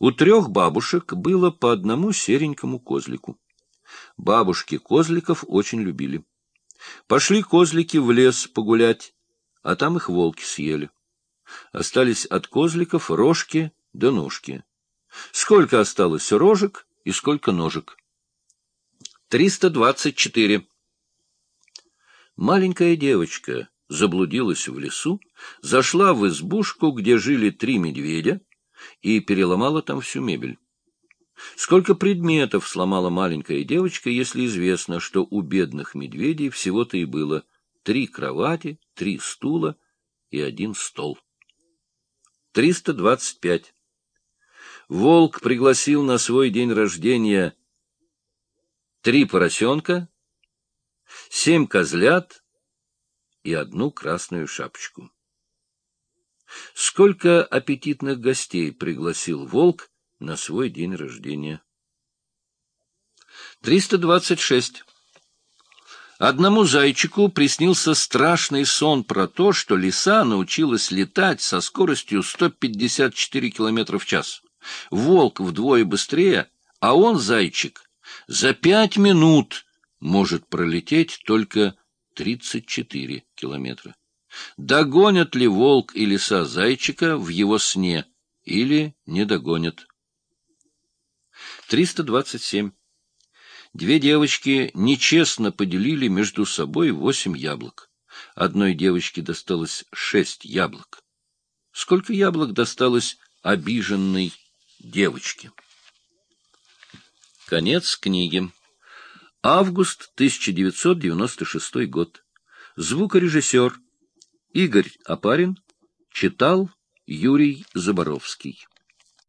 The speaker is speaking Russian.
У трех бабушек было по одному серенькому козлику. Бабушки козликов очень любили. Пошли козлики в лес погулять, а там их волки съели. Остались от козликов рожки да ножки. Сколько осталось рожек и сколько ножек? Триста двадцать четыре. Маленькая девочка заблудилась в лесу, зашла в избушку, где жили три медведя, и переломала там всю мебель. Сколько предметов сломала маленькая девочка, если известно, что у бедных медведей всего-то и было три кровати, три стула и один стол. 325. Волк пригласил на свой день рождения три поросенка, семь козлят и одну красную шапочку. Сколько аппетитных гостей пригласил волк на свой день рождения? 326. Одному зайчику приснился страшный сон про то, что лиса научилась летать со скоростью 154 км в час. Волк вдвое быстрее, а он, зайчик, за пять минут может пролететь только 34 километра. Догонят ли волк и лиса зайчика в его сне или не догонят? 327. Две девочки нечестно поделили между собой восемь яблок. Одной девочке досталось шесть яблок. Сколько яблок досталось обиженной девочке? Конец книги. Август 1996 год. Звукорежиссер Игорь Апарин читал Юрий Заборовский.